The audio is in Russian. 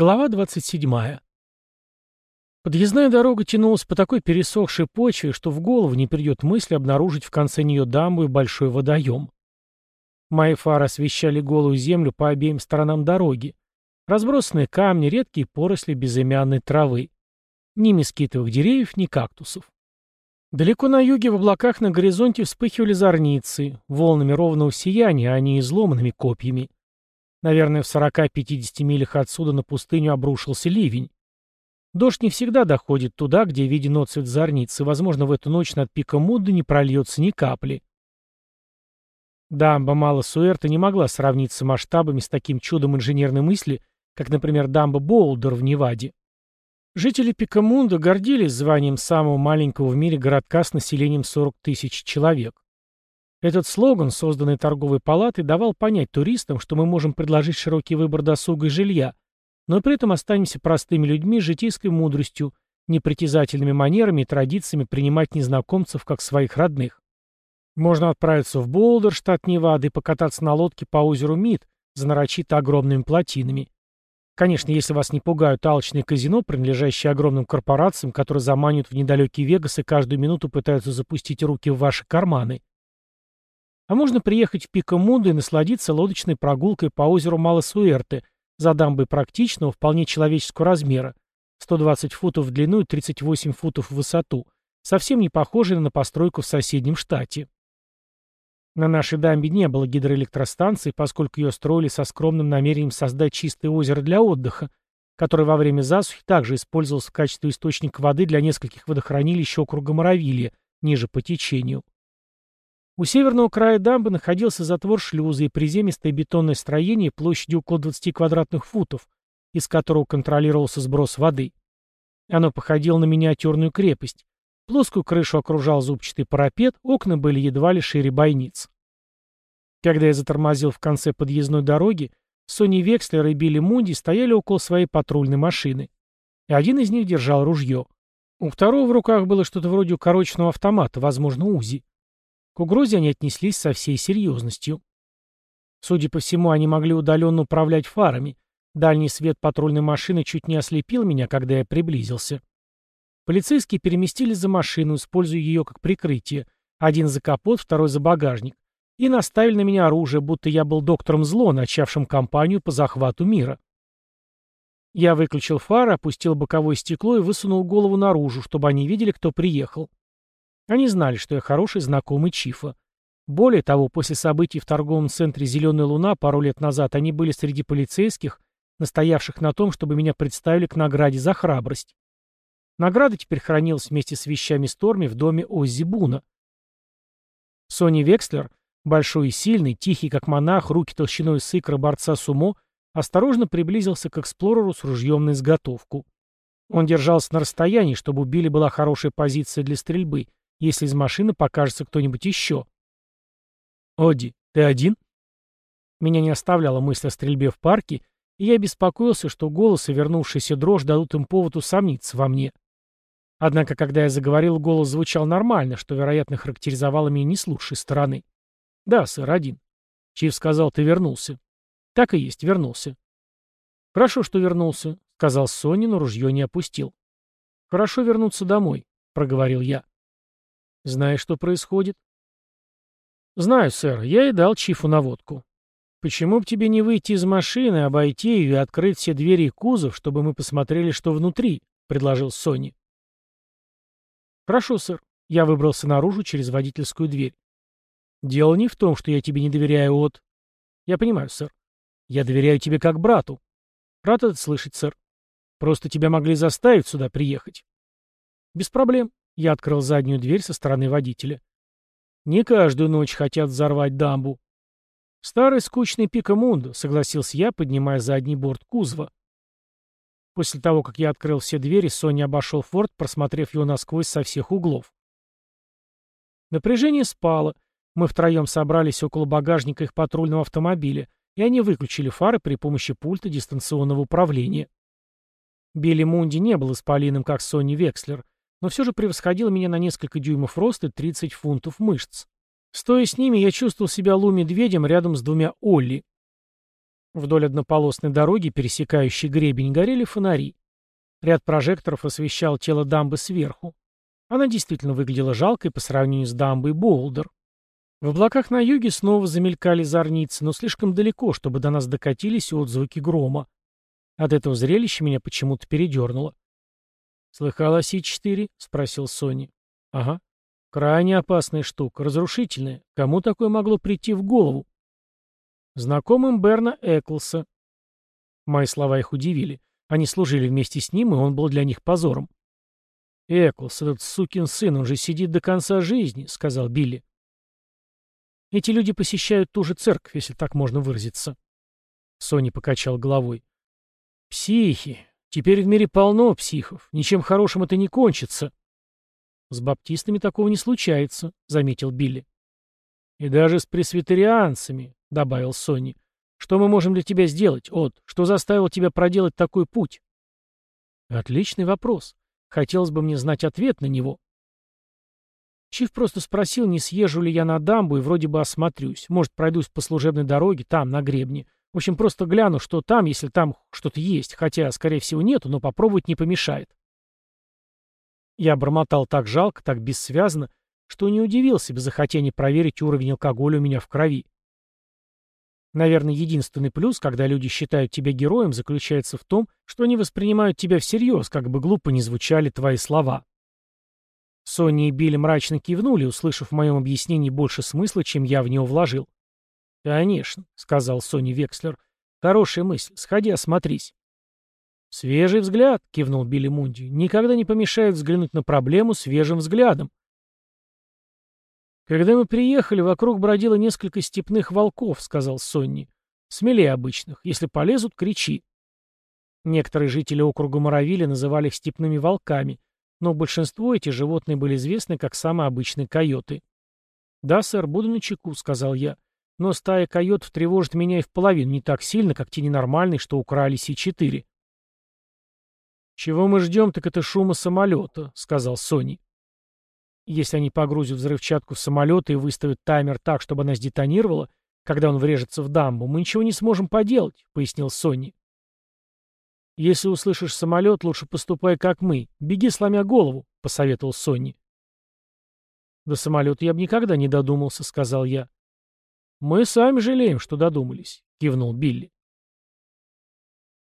Глава 27. Подъездная дорога тянулась по такой пересохшей почве, что в голову не придет мысль обнаружить в конце нее дамбу и большой водоем. Мои фары освещали голую землю по обеим сторонам дороги. Разбросанные камни, редкие поросли безымянной травы. Ни мескитовых деревьев, ни кактусов. Далеко на юге в облаках на горизонте вспыхивали зорницы, волнами ровного сияния, а не изломанными копьями. Наверное, в 40-50 милях отсюда на пустыню обрушился ливень. Дождь не всегда доходит туда, где виден отцвет зорницы, возможно, в эту ночь над пиком Мудды не прольется ни капли. Дамба Мала Суэрта не могла сравниться масштабами с таким чудом инженерной мысли, как, например, дамба Боулдер в Неваде. Жители Пикамунда гордились званием самого маленького в мире городка с населением 40 тысяч человек. Этот слоган, созданный торговой палатой, давал понять туристам, что мы можем предложить широкий выбор досуга и жилья, но при этом останемся простыми людьми с житейской мудростью, непритязательными манерами и традициями принимать незнакомцев как своих родных. Можно отправиться в Болдер, штат Невада, и покататься на лодке по озеру Мид за нарочито огромными плотинами. Конечно, если вас не пугают алчные казино, принадлежащие огромным корпорациям, которые заманивают в недалекий Вегас и каждую минуту пытаются запустить руки в ваши карманы. А можно приехать в Пикамунду и насладиться лодочной прогулкой по озеру Малосуэрте, за дамбой практичного, вполне человеческого размера, 120 футов в длину и 38 футов в высоту, совсем не похожей на постройку в соседнем штате. На нашей дамбе не было гидроэлектростанции, поскольку ее строили со скромным намерением создать чистое озеро для отдыха, которое во время засухи также использовалось в качестве источника воды для нескольких водохранилищ округа Моровилья, ниже по течению. У северного края дамбы находился затвор шлюза и приземистое бетонное строение площадью около 20 квадратных футов, из которого контролировался сброс воды. Оно походило на миниатюрную крепость. Плоскую крышу окружал зубчатый парапет, окна были едва ли шире бойниц. Когда я затормозил в конце подъездной дороги, Сони Векслер и Билли Мунди стояли около своей патрульной машины. И один из них держал ружье. У второго в руках было что-то вроде укороченного автомата, возможно, УЗИ. К угрозе они отнеслись со всей серьезностью. Судя по всему, они могли удаленно управлять фарами. Дальний свет патрульной машины чуть не ослепил меня, когда я приблизился. Полицейские переместились за машину, используя ее как прикрытие. Один за капот, второй за багажник. И наставили на меня оружие, будто я был доктором зло, начавшим кампанию по захвату мира. Я выключил фары, опустил боковое стекло и высунул голову наружу, чтобы они видели, кто приехал. Они знали, что я хороший знакомый Чифа. Более того, после событий в торговом центре «Зеленая луна» пару лет назад они были среди полицейских, настоявших на том, чтобы меня представили к награде за храбрость. Награда теперь хранилась вместе с вещами Сторми в доме Оззи Буна. Сони Векслер, большой и сильный, тихий как монах, руки толщиной с икры борца сумо, осторожно приблизился к эксплореру с ружьем на изготовку. Он держался на расстоянии, чтобы у Билли была хорошая позиция для стрельбы — если из машины покажется кто-нибудь еще. «Оди, ты один?» Меня не оставляла мысль о стрельбе в парке, и я беспокоился, что голос и вернувшаяся дрожь дадут им повод усомниться во мне. Однако, когда я заговорил, голос звучал нормально, что, вероятно, характеризовало меня не с лучшей стороны. «Да, сэр, один». Чиф сказал, ты вернулся. «Так и есть, вернулся». «Хорошо, что вернулся», — сказал Сони, но ружье не опустил. «Хорошо вернуться домой», — проговорил я. Знаешь, что происходит? Знаю, сэр. Я и дал Чифу наводку. Почему бы тебе не выйти из машины, обойти ее и открыть все двери и кузов, чтобы мы посмотрели, что внутри? предложил Сони. Хорошо, сэр. Я выбрался наружу через водительскую дверь. Дело не в том, что я тебе не доверяю от... Я понимаю, сэр. Я доверяю тебе как брату. Рад это слышать, сэр. Просто тебя могли заставить сюда приехать. Без проблем. Я открыл заднюю дверь со стороны водителя. Не каждую ночь хотят взорвать дамбу. Старый скучный Пикамундо, согласился я, поднимая задний борт кузова. После того, как я открыл все двери, Соня обошел форт, просмотрев его насквозь со всех углов. Напряжение спало. Мы втроем собрались около багажника их патрульного автомобиля, и они выключили фары при помощи пульта дистанционного управления. Билли Мунди не был исполином, как Сони Векслер, но все же превосходил меня на несколько дюймов роста и 30 фунтов мышц. Стоя с ними, я чувствовал себя лу-медведем рядом с двумя Олли. Вдоль однополосной дороги, пересекающей гребень, горели фонари. Ряд прожекторов освещал тело дамбы сверху. Она действительно выглядела жалкой по сравнению с дамбой Боулдер. В облаках на юге снова замелькали зорницы, но слишком далеко, чтобы до нас докатились отзвуки грома. От этого зрелища меня почему-то передернуло. «Слыхал о Си-4?» — спросил Сони. «Ага. Крайне опасная штука, разрушительная. Кому такое могло прийти в голову?» «Знакомым Берна Эклса». Мои слова их удивили. Они служили вместе с ним, и он был для них позором. «Эклс, этот сукин сын, он же сидит до конца жизни», — сказал Билли. «Эти люди посещают ту же церковь, если так можно выразиться». Сони покачал головой. «Психи. Теперь в мире полно психов. Ничем хорошим это не кончится». «С баптистами такого не случается», — заметил Билли. «И даже с пресвитерианцами», — добавил Сони. «Что мы можем для тебя сделать, От? Что заставило тебя проделать такой путь?» «Отличный вопрос. Хотелось бы мне знать ответ на него. Чиф просто спросил, не съезжу ли я на дамбу и вроде бы осмотрюсь. Может, пройдусь по служебной дороге, там, на гребне. В общем, просто гляну, что там, если там что-то есть. Хотя, скорее всего, нету, но попробовать не помешает. Я бормотал так жалко, так бессвязно, что не удивился бы захотение проверить уровень алкоголя у меня в крови. Наверное, единственный плюс, когда люди считают тебя героем, заключается в том, что они воспринимают тебя всерьез, как бы глупо ни звучали твои слова. Соня и Билли мрачно кивнули, услышав в моем объяснении больше смысла, чем я в него вложил. «Конечно», — сказал Сони Векслер. «Хорошая мысль. Сходи, осмотрись». «Свежий взгляд», — кивнул Билли Мунди. «Никогда не помешает взглянуть на проблему свежим взглядом». «Когда мы приехали, вокруг бродило несколько степных волков», — сказал Сонни. «Смелее обычных. Если полезут, кричи». Некоторые жители округа Моровили называли их степными волками, но большинство эти животные были известны как самые обычные койоты. «Да, сэр, буду на чеку», — сказал я. «Но стая койотов тревожит меня и в половину не так сильно, как те ненормальные, что украли Си-4». «Чего мы ждем, так это шума самолета», — сказал Сони. Если они погрузят взрывчатку в самолет и выставят таймер так, чтобы она сдетонировала, когда он врежется в дамбу, мы ничего не сможем поделать», — пояснил Сонни. «Если услышишь самолет, лучше поступай как мы. Беги, сломя голову», — посоветовал Сонни. «До самолета я бы никогда не додумался», — сказал я. «Мы сами жалеем, что додумались», — кивнул Билли.